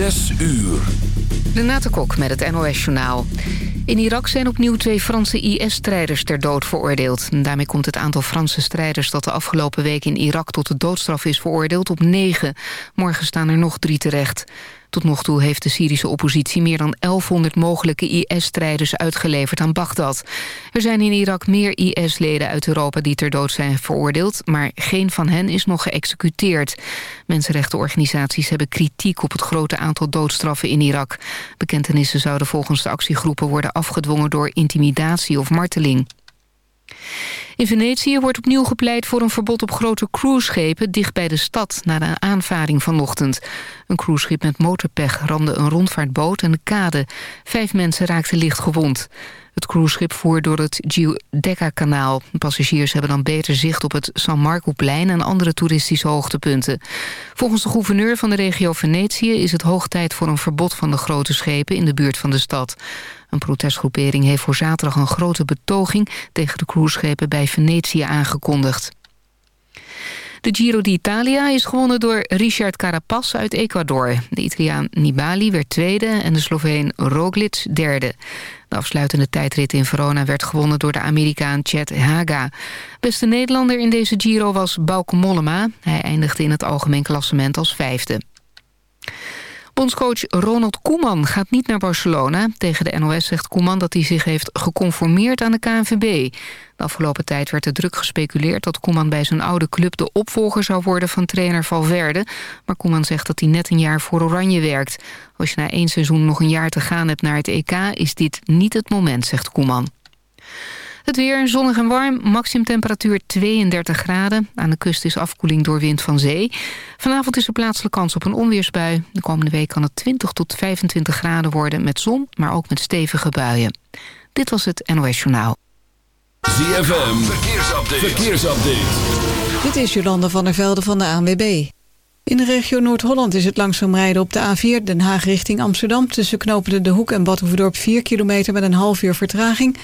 Zes uur. Renate Kok met het NOS Journaal. In Irak zijn opnieuw twee Franse IS-strijders ter dood veroordeeld. daarmee komt het aantal Franse strijders dat de afgelopen week in Irak tot de doodstraf is veroordeeld op negen. Morgen staan er nog drie terecht. Tot nog toe heeft de Syrische oppositie meer dan 1100 mogelijke IS-strijders uitgeleverd aan Bagdad. Er zijn in Irak meer IS-leden uit Europa die ter dood zijn veroordeeld, maar geen van hen is nog geëxecuteerd. Mensenrechtenorganisaties hebben kritiek op het grote aantal doodstraffen in Irak. Bekentenissen zouden volgens de actiegroepen worden afgedwongen door intimidatie of marteling. In Venetië wordt opnieuw gepleit voor een verbod op grote cruiseschepen dicht bij de stad na de aanvaring vanochtend. Een cruiseschip met motorpech ramde een rondvaartboot en de kade. Vijf mensen raakten licht gewond. Het cruiseschip voer door het Giudecca-kanaal. Passagiers hebben dan beter zicht op het San Marco-plein en andere toeristische hoogtepunten. Volgens de gouverneur van de regio Venetië is het hoog tijd voor een verbod van de grote schepen in de buurt van de stad. Een protestgroepering heeft voor zaterdag een grote betoging tegen de cruiseschepen bij Venetië aangekondigd. De Giro d'Italia is gewonnen door Richard Carapaz uit Ecuador. De Italiaan Nibali werd tweede en de Sloveen Roglic derde. De afsluitende tijdrit in Verona werd gewonnen door de Amerikaan Chet Haga. Beste Nederlander in deze Giro was Bauke Mollema. Hij eindigde in het algemeen klassement als vijfde. Bondscoach Ronald Koeman gaat niet naar Barcelona. Tegen de NOS zegt Koeman dat hij zich heeft geconformeerd aan de KNVB. De afgelopen tijd werd er druk gespeculeerd dat Koeman bij zijn oude club de opvolger zou worden van trainer Valverde. Maar Koeman zegt dat hij net een jaar voor Oranje werkt. Als je na één seizoen nog een jaar te gaan hebt naar het EK is dit niet het moment, zegt Koeman. Het weer zonnig en warm, maximumtemperatuur 32 graden. Aan de kust is afkoeling door wind van zee. Vanavond is er plaatselijk kans op een onweersbui. De komende week kan het 20 tot 25 graden worden met zon, maar ook met stevige buien. Dit was het NOS Journaal. ZFM, verkeersupdate. verkeersupdate. Dit is Jolanda van der Velde van de ANWB. In de regio Noord-Holland is het langzaam rijden op de A4 Den Haag richting Amsterdam... tussen knopende De Hoek en Badhoevedorp 4 kilometer met een half uur vertraging...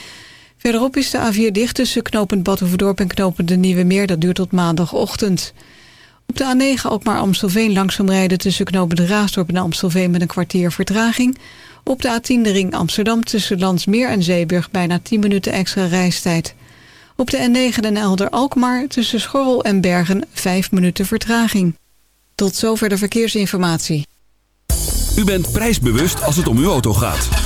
Verderop is de A4 dicht tussen knopend Badhoevedorp en knopend de Nieuwe Meer. Dat duurt tot maandagochtend. Op de A9 ook maar Amstelveen langzaam rijden tussen knopend Raasdorp en Amstelveen met een kwartier vertraging. Op de A10 de ring Amsterdam tussen Landsmeer en Zeeburg bijna 10 minuten extra reistijd. Op de N9 Den Elder Alkmaar tussen Schorrel en Bergen 5 minuten vertraging. Tot zover de verkeersinformatie. U bent prijsbewust als het om uw auto gaat.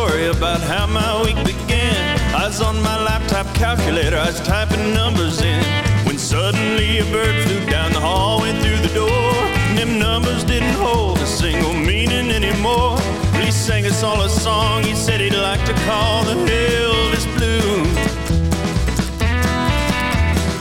Story about how my week began. I was on my laptop calculator, I was typing numbers in. When suddenly a bird flew down the hallway through the door. And them numbers didn't hold a single meaning anymore. He sang us all a song he said he'd like to call the Elvis Blues.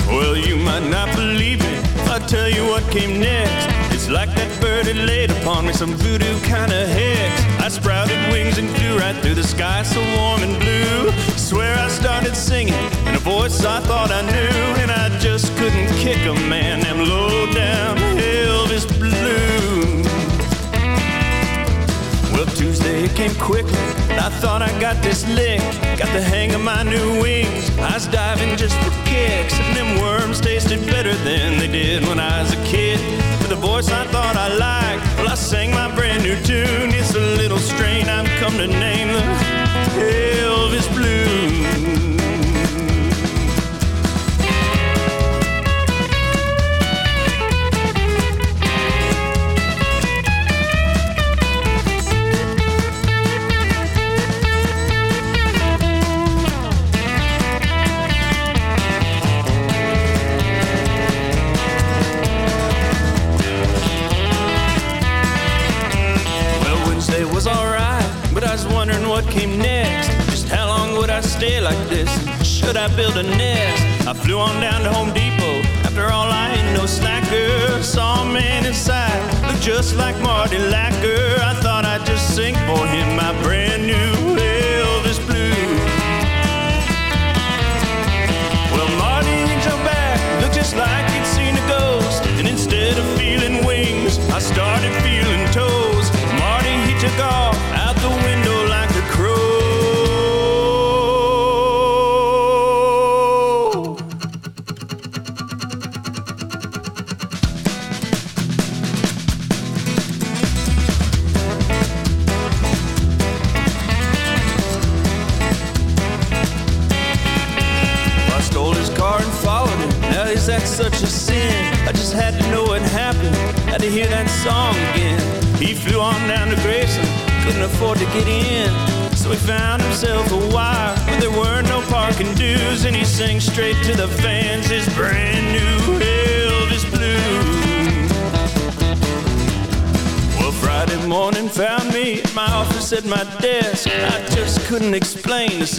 Well, you might not believe me if I tell you what came next. It's like that bird had laid upon me some voodoo kind of hex. I sprouted wings and flew right through the sky so warm and blue. Swear I started singing in a voice I thought I knew, and I just couldn't kick a man. Them low down Elvis blues. Well, Tuesday came quickly, I thought I got this lick. Got the hang of my new wings. I was diving just for kicks, and them worms tasted better than they did when I was a kid. With a voice I thought I liked, well, I sang my brand new tune. It's a little strain I've come to name the Elvis Blues. Came next. Just how long would I stay like this? Should I build a nest? I flew on down to Home Depot. After all, I ain't no slacker. Saw a man inside, looked just like Marty Lacker. I thought I'd just sing for him my brand new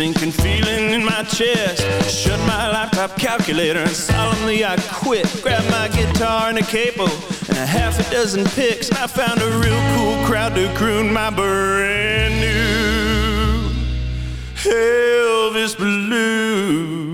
sinking feeling in my chest. Shut my laptop calculator and solemnly I quit. Grabbed my guitar and a capo and a half a dozen picks. And I found a real cool crowd to croon my brand new Elvis Blues.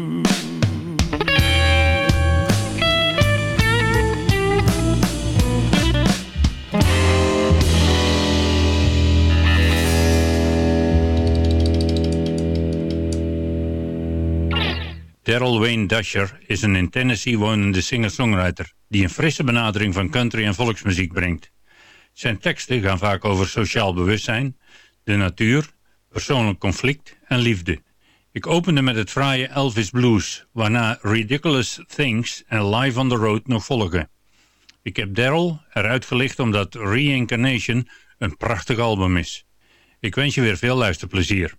Wayne Dasher is een in Tennessee wonende singer-songwriter die een frisse benadering van country en volksmuziek brengt. Zijn teksten gaan vaak over sociaal bewustzijn, de natuur, persoonlijk conflict en liefde. Ik opende met het fraaie Elvis Blues, waarna Ridiculous Things en Live on the Road nog volgen. Ik heb Daryl eruit gelicht omdat Reincarnation een prachtig album is. Ik wens je weer veel luisterplezier.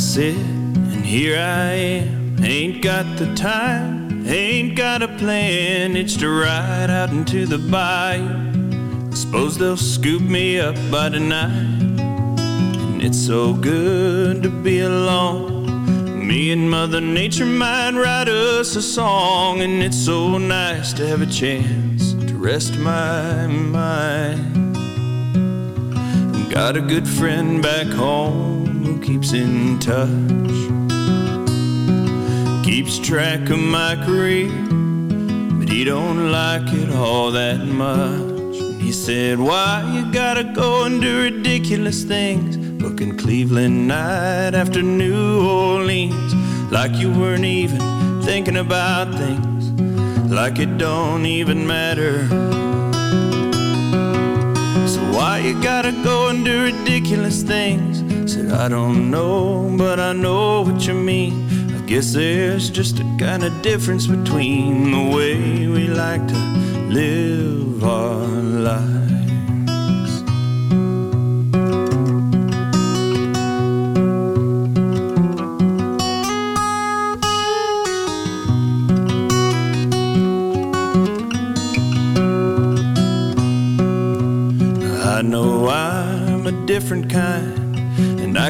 I sit and here I am. Ain't got the time, ain't got a plan. It's to ride out into the bayou. Suppose they'll scoop me up by tonight. And it's so good to be alone. Me and Mother Nature might write us a song. And it's so nice to have a chance to rest my mind. Got a good friend back home keeps in touch, keeps track of my career, but he don't like it all that much. And he said, Why you gotta go and do ridiculous things? Booking Cleveland night after New Orleans, like you weren't even thinking about things, like it don't even matter. So why you gotta go and do ridiculous things? Said I don't know, but I know what you mean. I guess there's just a kind of difference between the way we like to live our lives. I know I'm a different kind,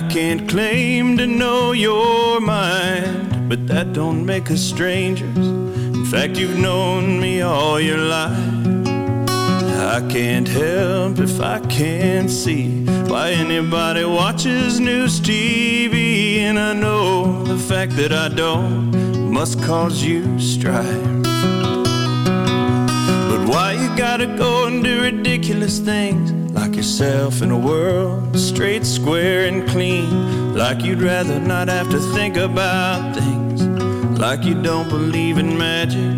I can't claim to know your mind, but that don't make us strangers. In fact, you've known me all your life. I can't help if I can't see why anybody watches news TV, and I know the fact that I don't must cause you strife. But why you gotta go and do ridiculous things? Yourself in a world straight, square, and clean. Like you'd rather not have to think about things. Like you don't believe in magic.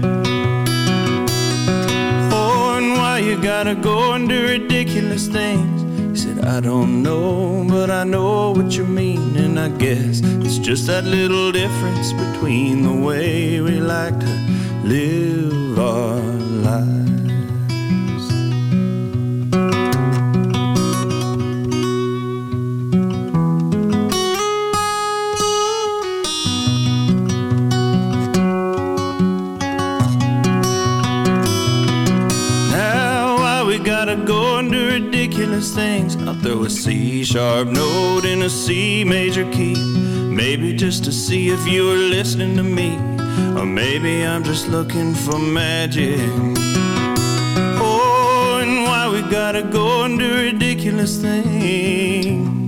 Oh, and why you gotta go and do ridiculous things? He said, I don't know, but I know what you mean. And I guess it's just that little difference between the way we like to live our lives. Things? I'll throw a C sharp note in a C major key. Maybe just to see if you were listening to me. Or maybe I'm just looking for magic. Oh, and why we gotta go and do ridiculous things?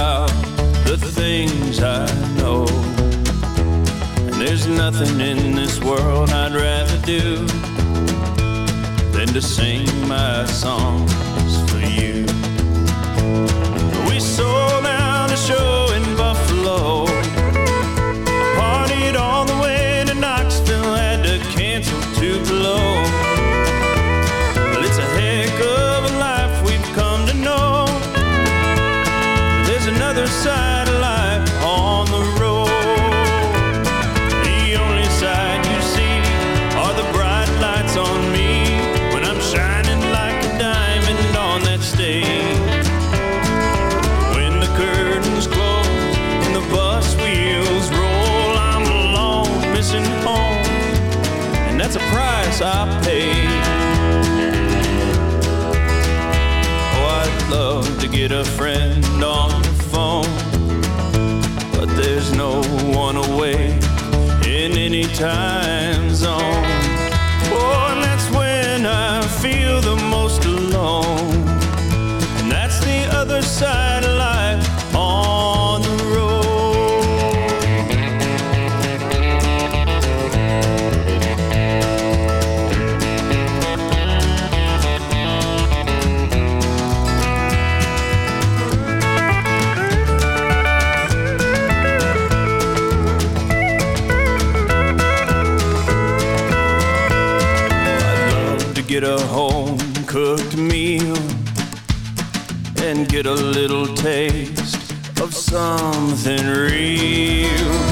About the things I know. And there's nothing in this world I'd rather do than to sing my songs for you. We sold out a show price I pay. Oh, I'd love to get a friend on the phone, but there's no one away in any time get a little taste of something real.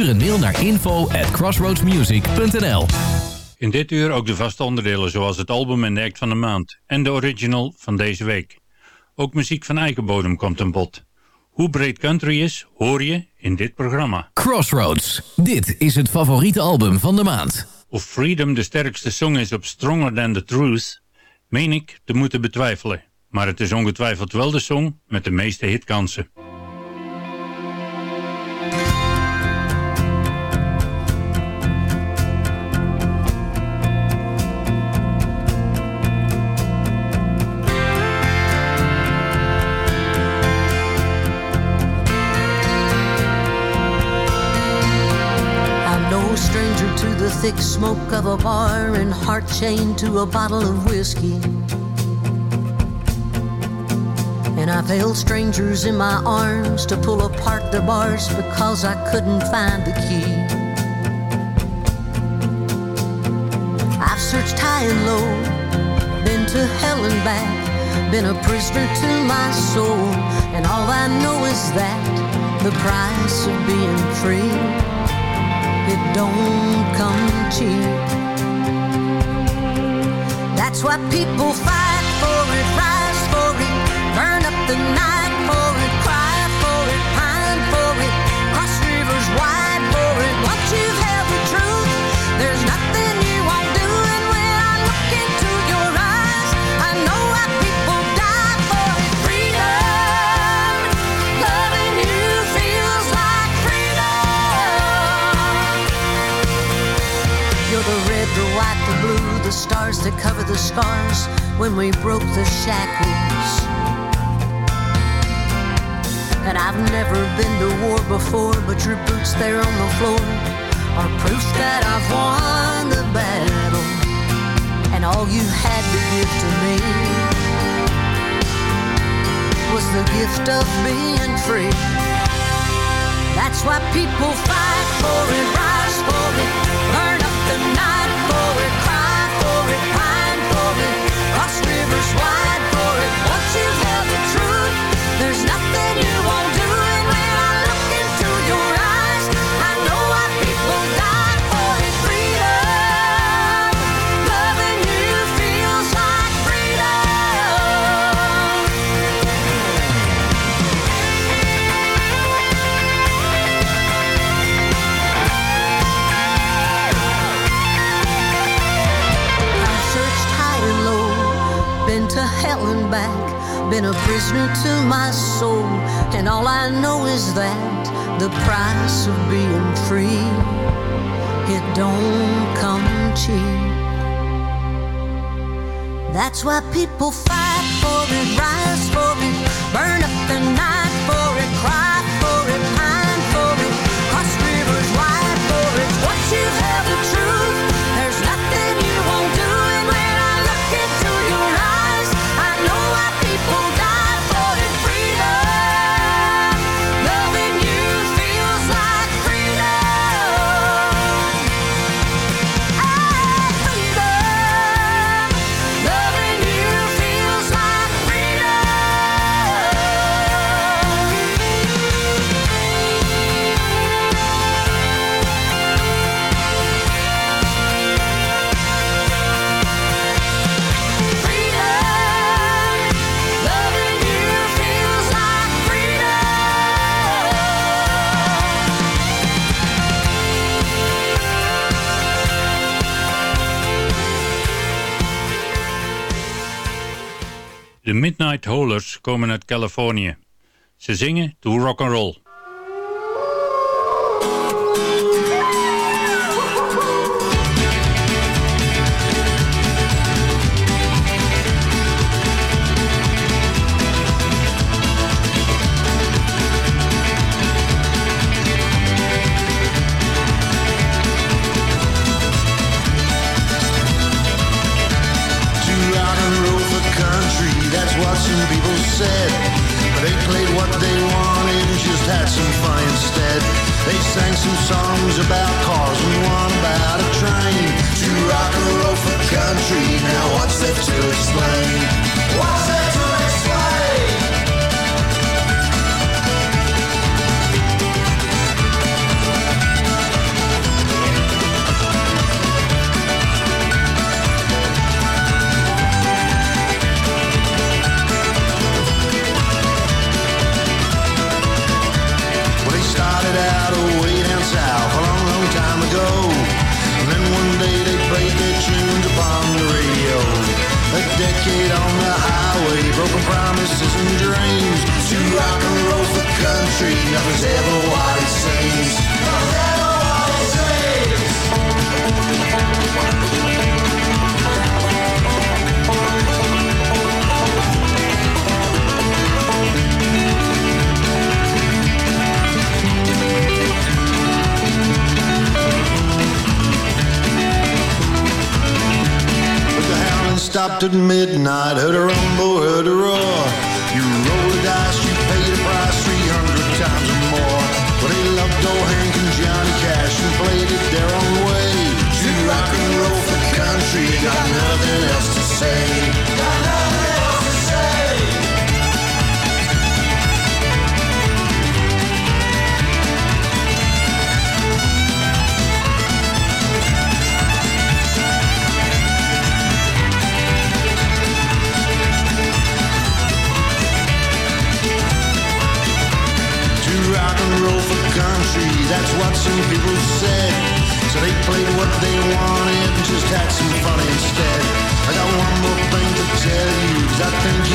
Stuur een mail naar info at crossroadsmusic.nl In dit uur ook de vaste onderdelen zoals het album en de act van de maand. En de original van deze week. Ook muziek van Eikenbodem komt aan bod. Hoe breed country is, hoor je in dit programma. Crossroads. Dit is het favoriete album van de maand. Of Freedom de sterkste song is op Stronger Than The Truth, meen ik te moeten betwijfelen. Maar het is ongetwijfeld wel de song met de meeste hitkansen. The thick smoke of a bar and heart chained to a bottle of whiskey. And I've held strangers in my arms to pull apart the bars because I couldn't find the key. I've searched high and low, been to hell and back, been a prisoner to my soul, and all I know is that the price of being free it don't come cheap. That's why people fight for it, rise for it, burn up the night the stars that cover the scars when we broke the shackles. And I've never been to war before, but your boots there on the floor are proof that I've won the battle. And all you had to give to me was the gift of being free. That's why people fight for it, rise for it, there's nothing soul, and all I know is that the price of being free, it don't come cheap. That's why people fight for it, rise for it, burn up the night De Midnight Holers komen uit Californië. Ze zingen to rock and roll.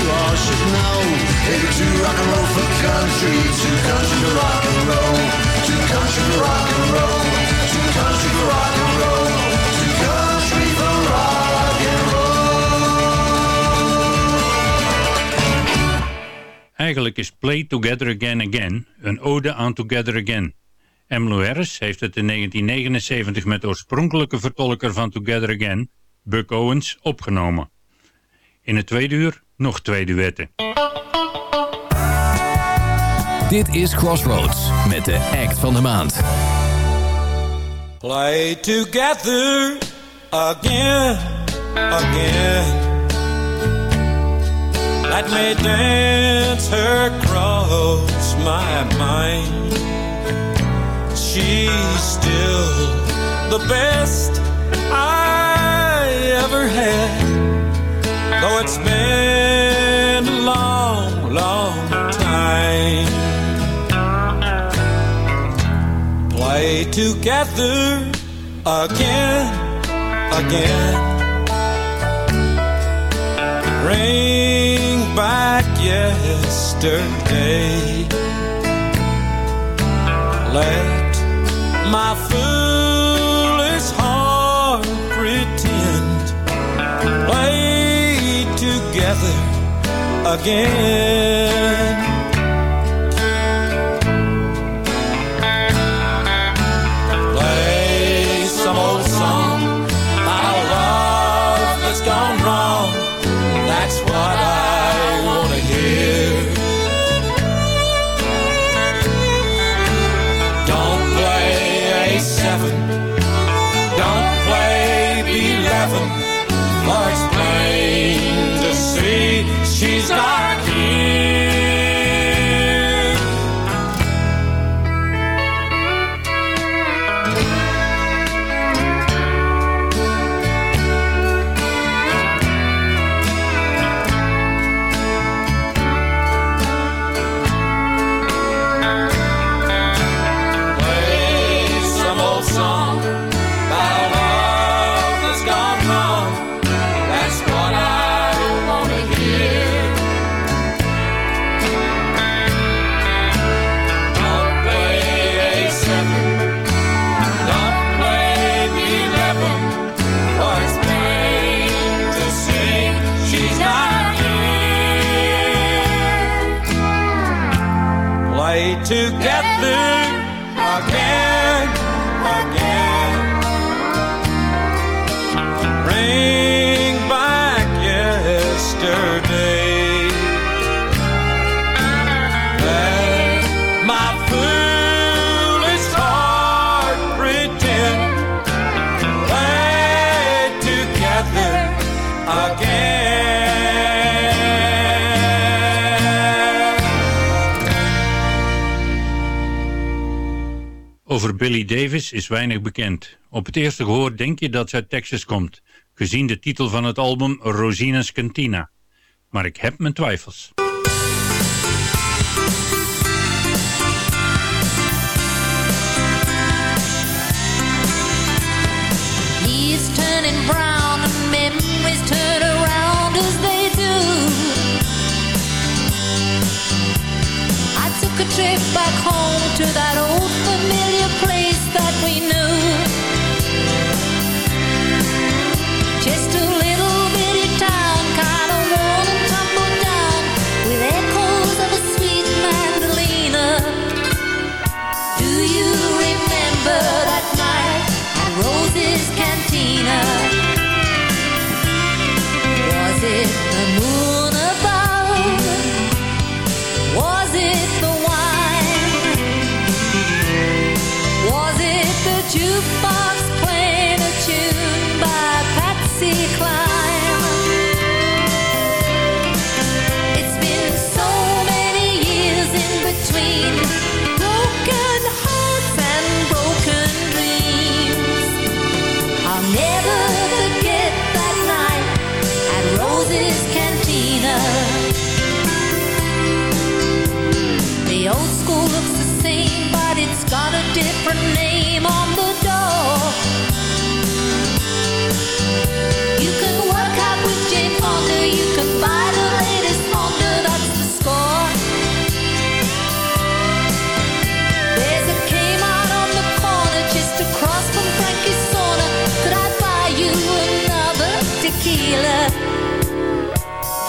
All should know. Hey, to rock and roll for country, to country to rock and roll, to country to rock and roll, to country to rock and roll, to country for rock and roll. Eigenlijk is Play Together Again Again een ode aan Together Again. Emmylou Harris heeft het in 1979 met de oorspronkelijke vertolker van Together Again, Buck Owens, opgenomen. In het tweede uur nog twee duetten. Dit is Crossroads met de act van de maand. Play together again, again. Let me dance her across my mind. She's still the best I ever had. Though it's been a long, long time. Play together again, again. Bring back yesterday. Let my foolish together again. Over Billy Davis is weinig bekend. Op het eerste gehoor denk je dat ze uit Texas komt, gezien de titel van het album Rosina's Cantina. Maar ik heb mijn twijfels. trip back home to that old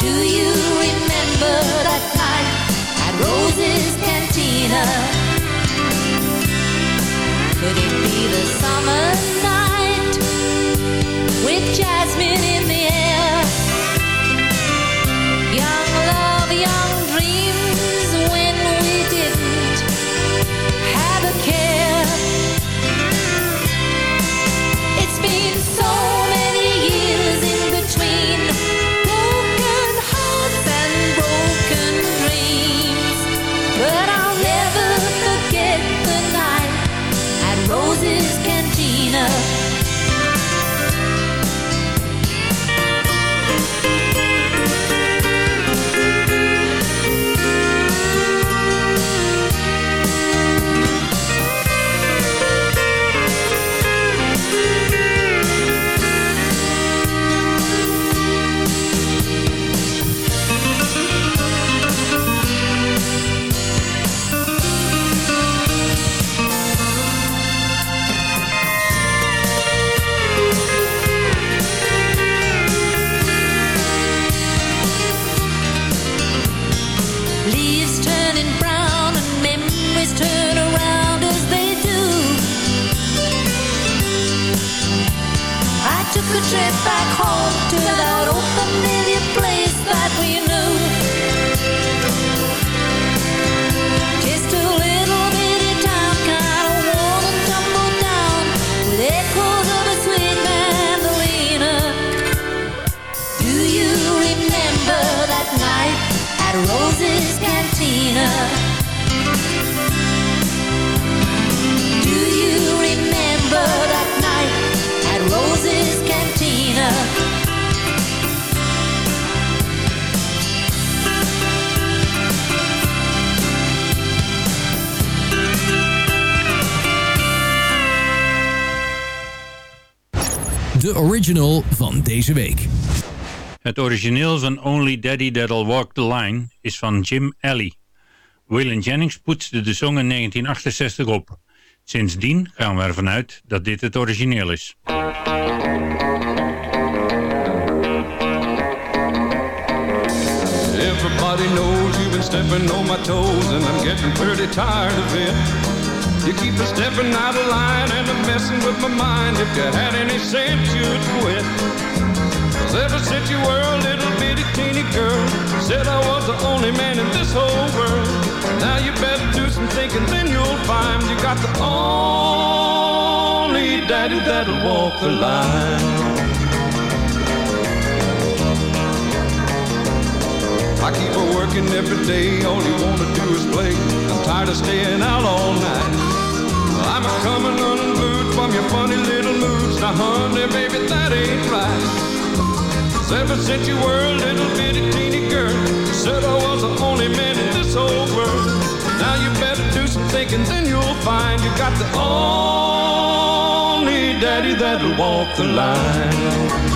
Do you remember that night at Cantina? Could it be the summer? original van deze week. Het origineel van Only Daddy That'll Walk the Line is van Jim Alley. Waylon Jennings poetste de song in 1968 op. Sindsdien gaan we ervan uit dat dit het origineel is. Everybody knows you've been stepping on my toes And I'm getting pretty tired of it You keep a stepping out of line and I'm messing with my mind. If you had any sense, you'd quit. Cause ever since you were a little bitty teeny girl, said I was the only man in this whole world. Now you better do some thinking, then you'll find you got the only daddy that'll walk the line. I keep her working every day, all you wanna do is play. I'm tired of staying out all night. I'm coming unglued from your funny little moods. Now, honey, baby, that ain't right. 'Cause ever since you were a little bitty teeny girl, you said I was the only man in this whole world. Now you better do some thinking, then you'll find you got the only daddy that'll walk the line.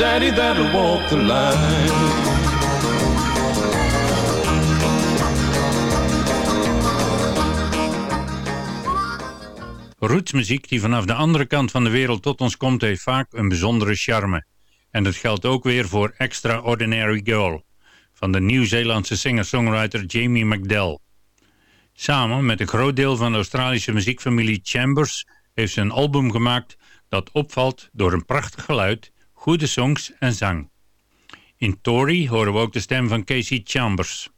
daddy that'll walk the line. Rootsmuziek die vanaf de andere kant van de wereld tot ons komt heeft vaak een bijzondere charme. En dat geldt ook weer voor Extraordinary Girl van de Nieuw-Zeelandse singer-songwriter Jamie McDell. Samen met een groot deel van de Australische muziekfamilie Chambers heeft ze een album gemaakt dat opvalt door een prachtig geluid, goede songs en zang. In Tory horen we ook de stem van Casey Chambers.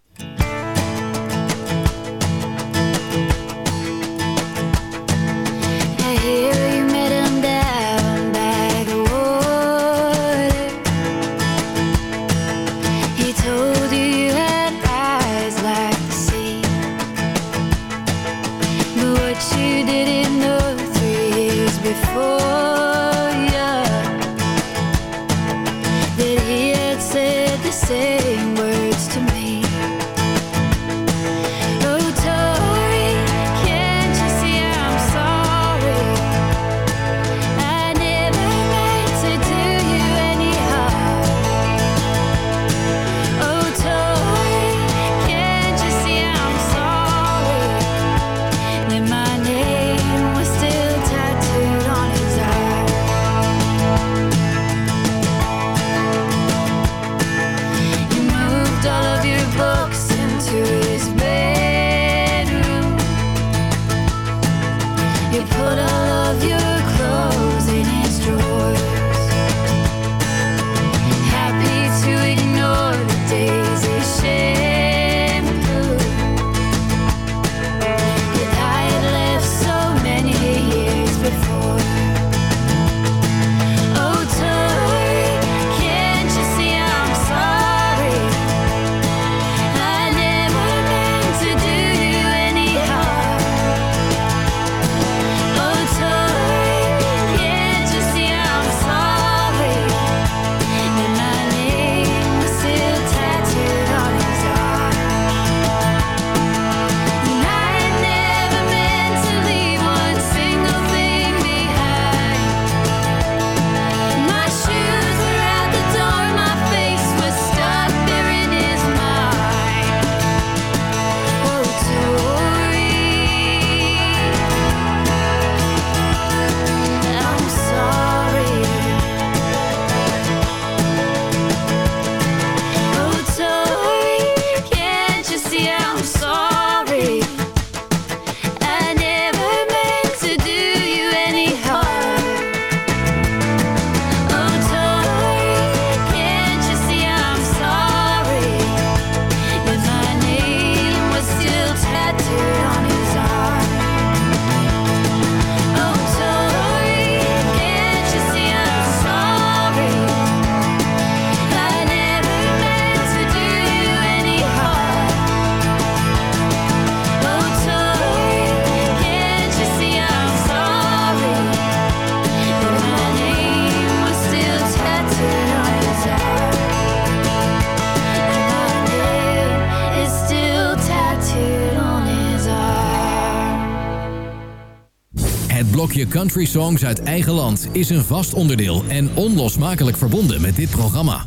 Blokje country songs uit eigen land is een vast onderdeel en onlosmakelijk verbonden met dit programma.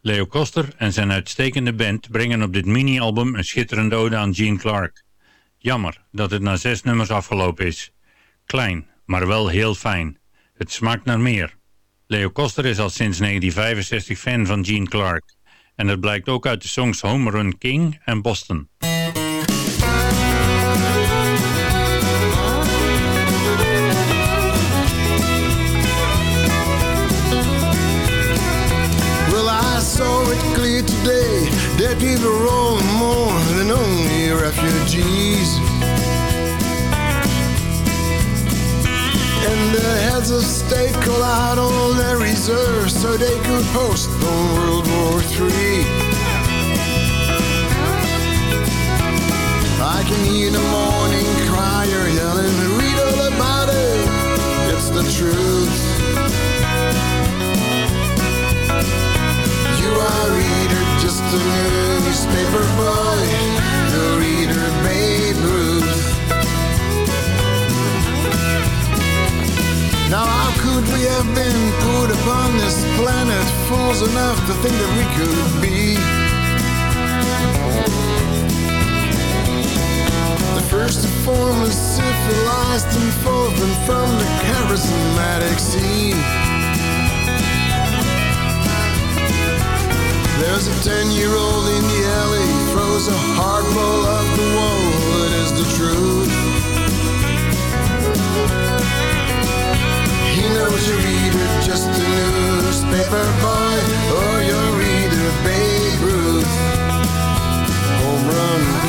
Leo Koster en zijn uitstekende band brengen op dit mini-album een schitterende ode aan Gene Clark. Jammer dat het na zes nummers afgelopen is. Klein, maar wel heel fijn. Het smaakt naar meer. Leo Koster is al sinds 1965 fan van Gene Clark. En dat blijkt ook uit de songs Home Run King en Boston. People rolling more than only refugees. And the heads of state call out all their reserves so they could postpone World War III. I can hear the morning crier yelling, read all about it. It's the truth. A newspaper boy. The reader, Babe Ruth. Now how could we have been put upon this planet fools enough to think that we could be? The first to form a civilized and formed from the charismatic scene. There's a ten-year-old in the alley throws a hard ball up the wall. It is the truth. He knows your reader, just a newspaper boy, or your reader, Babe Ruth, home run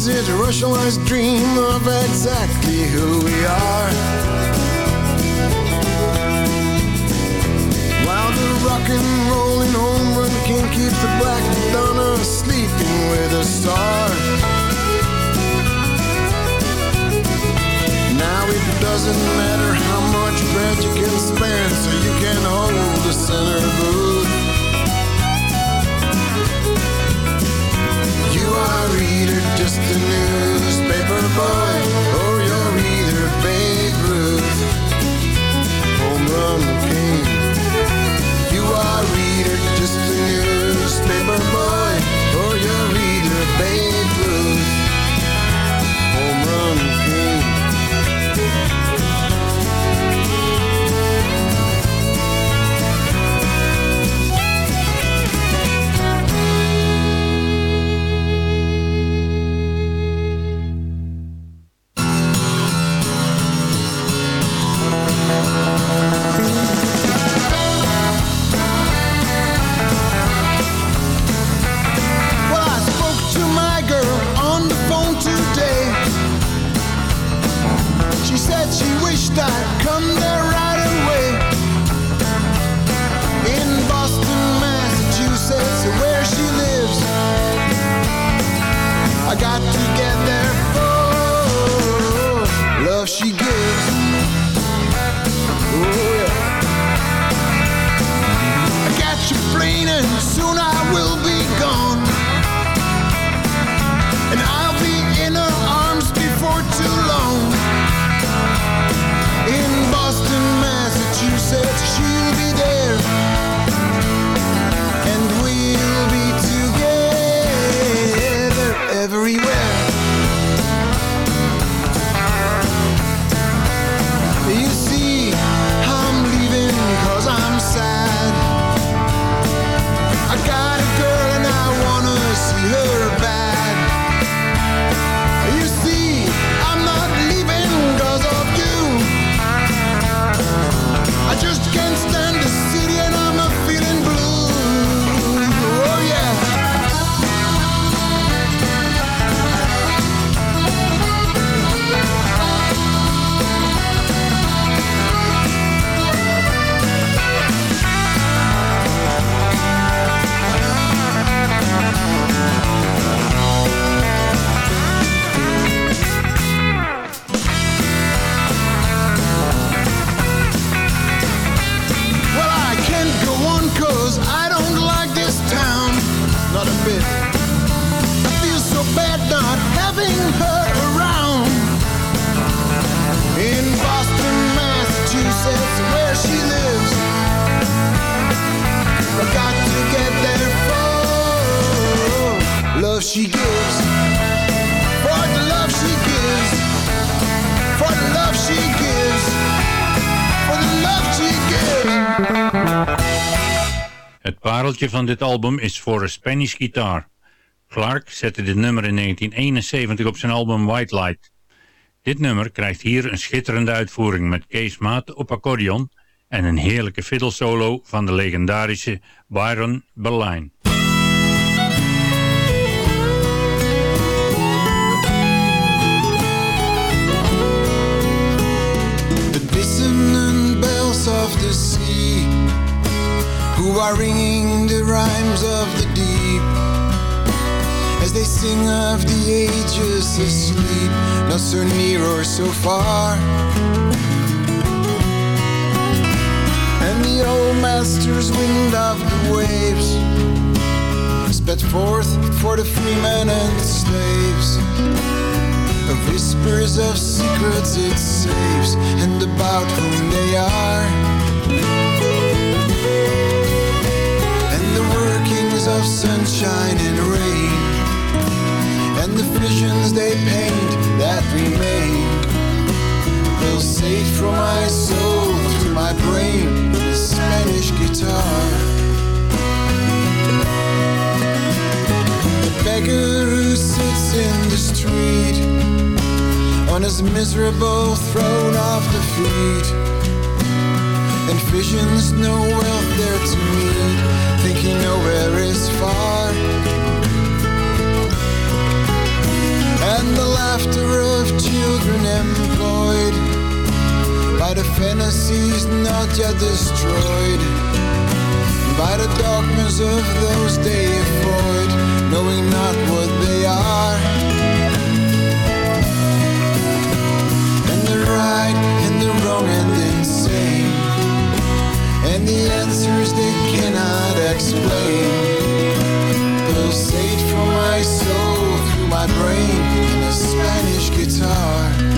explicit rationalized dream of exactly who we are. While the rock and rolling home run king keeps the black Madonna sleeping with a star. Now it doesn't matter how much bread you can spend, so you can Van dit album is For a Spanish Guitar. Clark zette dit nummer in 1971 op zijn album White Light. Dit nummer krijgt hier een schitterende uitvoering met Kees Maat op accordeon en een heerlijke fiddle solo van de legendarische Byron Berline. The bells of the sea Who are ringing rhymes of the deep. As they sing of the ages asleep. Not so near or so far. And the old master's wind of the waves Sped forth for the freemen and slaves. The whispers of secrets it saves And about whom they are sunshine and rain. And the visions they paint that remain. Pulsate from my soul through my brain The Spanish guitar. The beggar who sits in the street on his miserable throne of defeat. And visions no wealth there to meet Thinking nowhere is far. And the laughter of children employed By the fantasies not yet destroyed By the darkness of those they avoid Knowing not what they are. And the right and the wrong and insane And the answers they cannot explain. Pulsate from my soul through my brain In a Spanish guitar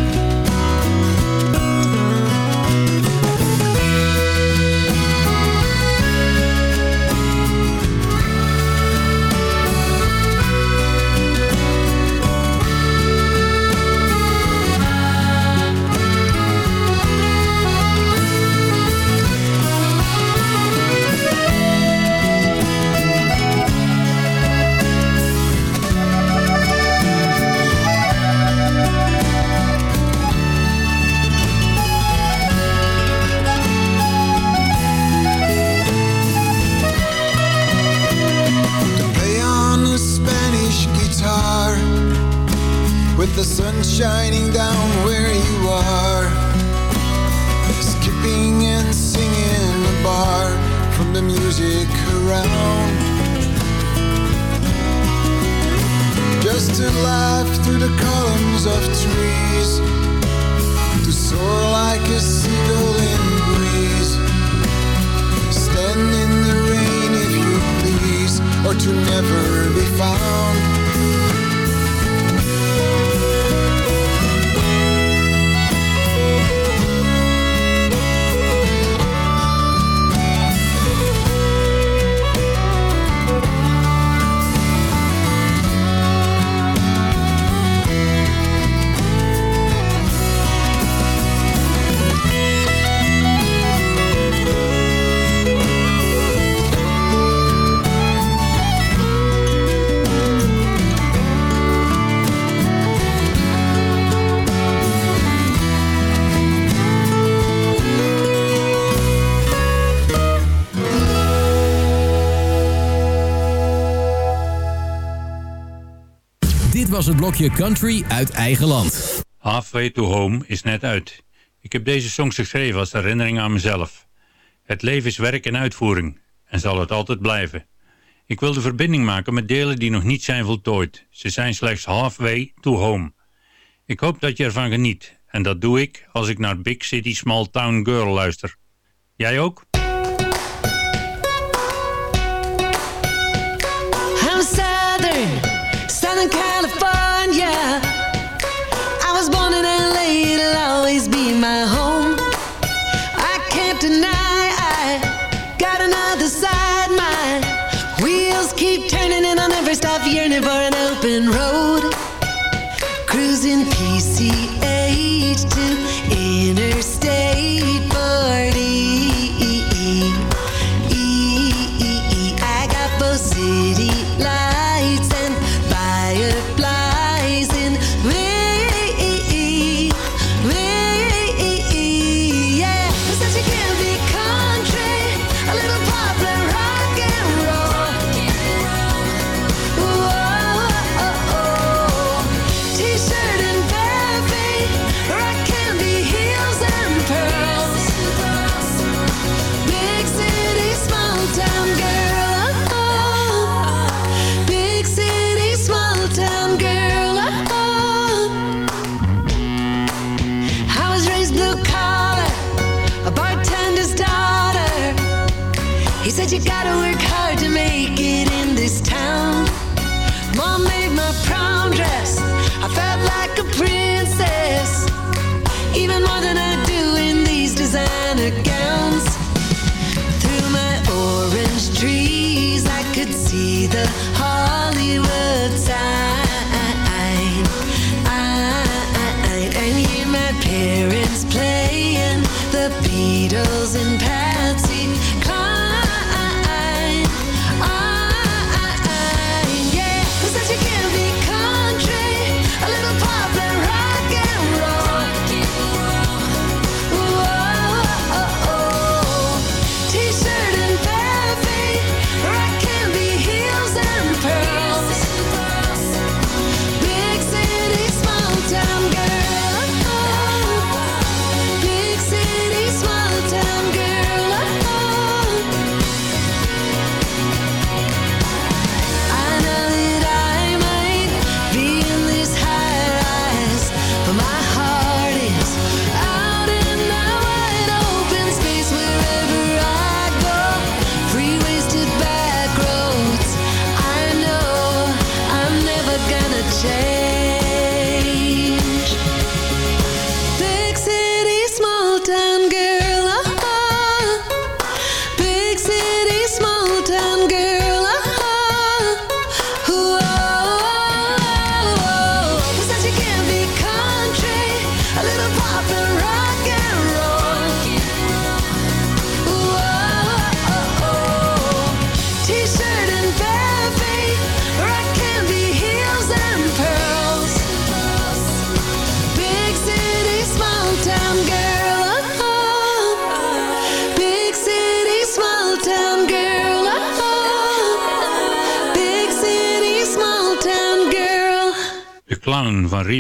het blokje Country uit eigen land. Halfway to Home is net uit. Ik heb deze song geschreven als herinnering aan mezelf. Het leven is werk en uitvoering en zal het altijd blijven. Ik wil de verbinding maken met delen die nog niet zijn voltooid. Ze zijn slechts halfway to home. Ik hoop dat je ervan geniet en dat doe ik als ik naar Big City Small Town Girl luister. Jij ook? I'm Southern, Southern California. Yearning for an open road. Cruising PCH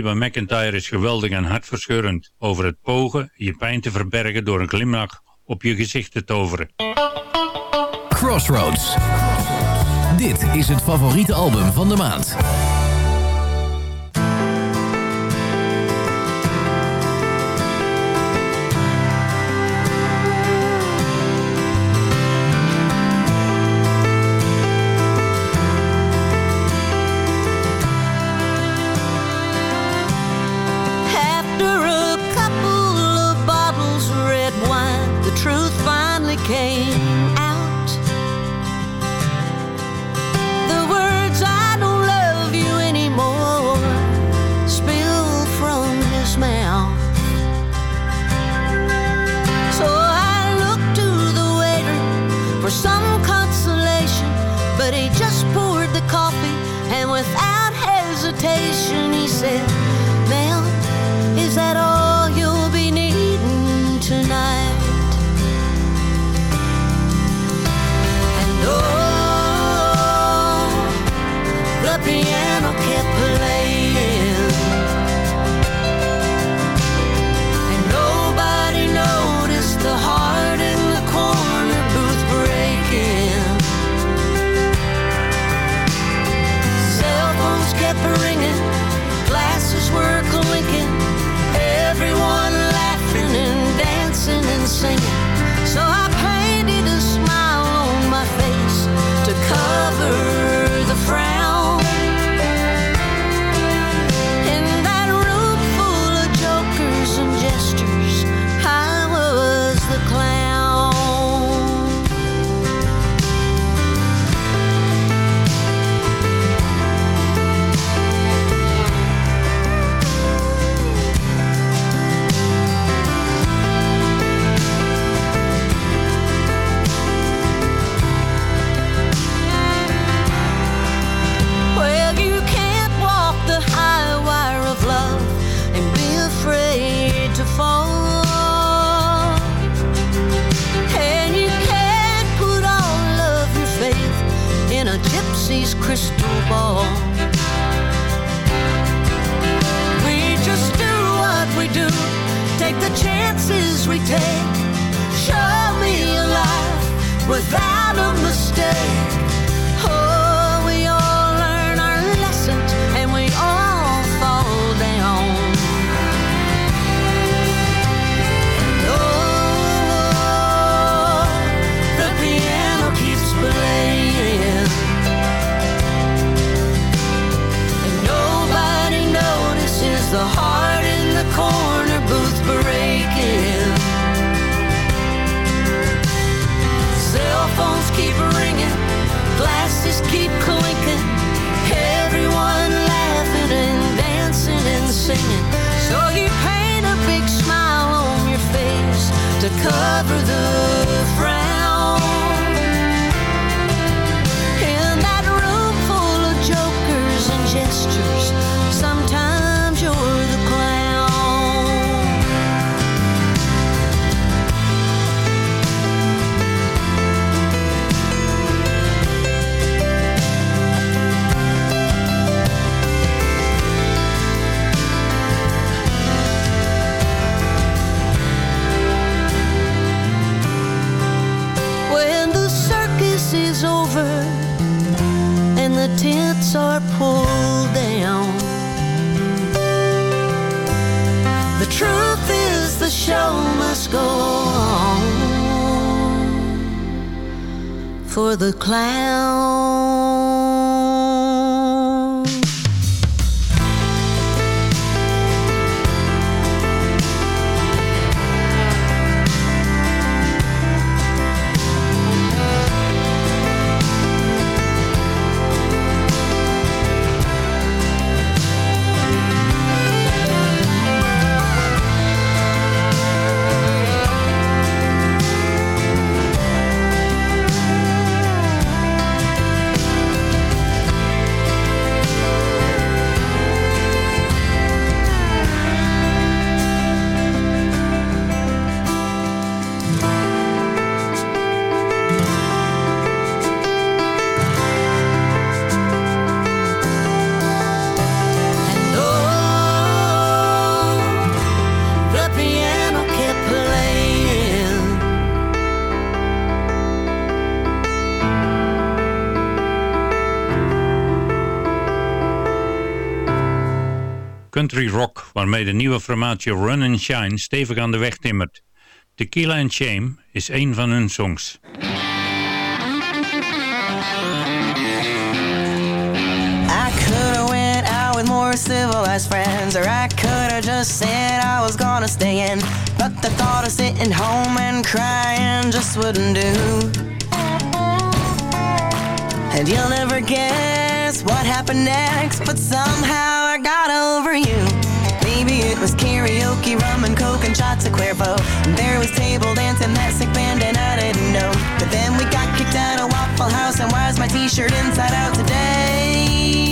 Reba McIntyre is geweldig en hartverscheurend over het pogen je pijn te verbergen door een glimlach op je gezicht te toveren. Crossroads. Dit is het favoriete album van de maand. Keep ringing, glasses keep clinking. Everyone laughing and dancing and singing. So you paint a big smile on your face to cover the for the clown. Waarmee de nieuwe formatie Run and Shine stevig aan de weg timmert. Tequila and Shame is een van hun songs. I could've went out with more civilized friends, or I could've just said I was gonna stay in. But the thought of sitting home and crying just wouldn't do. And you'll never guess what happened next, but somehow I got over you. It was karaoke, rum and coke and shots of Cuervo. There was table dancing, that sick band, and I didn't know. But then we got kicked out of Waffle House, and why's my t-shirt inside out today?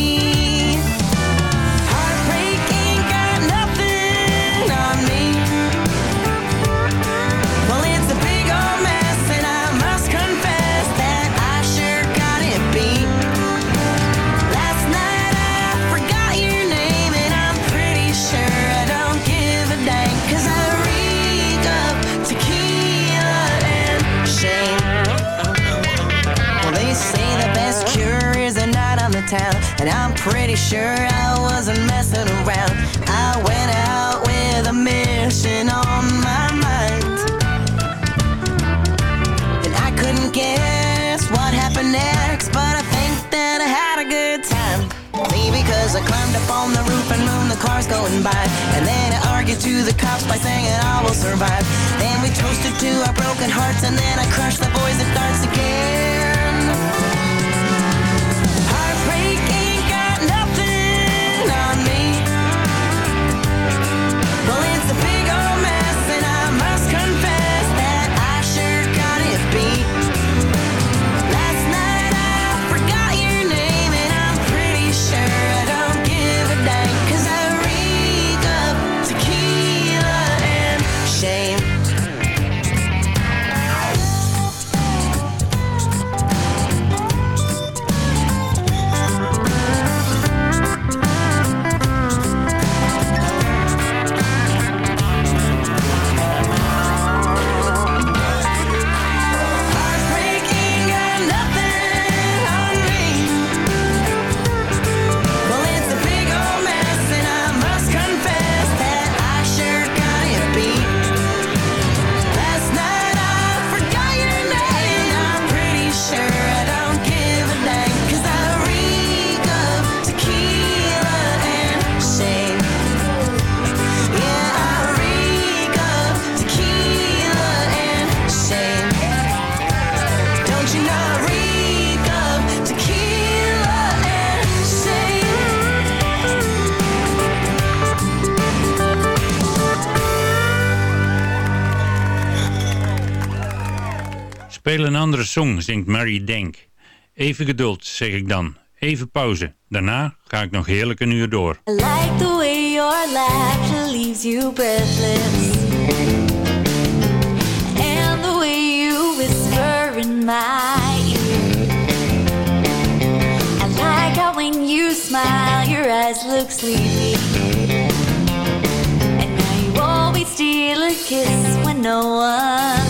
Andere song, zingt Mary Denk. Even geduld, zeg ik dan. Even pauze. Daarna ga ik nog heerlijk een uur door. I like the way your laughter leaves you breathless. And the way you whisper in my ear. I like how when you smile, your eyes look sleepy. And now you always steal a kiss when no one's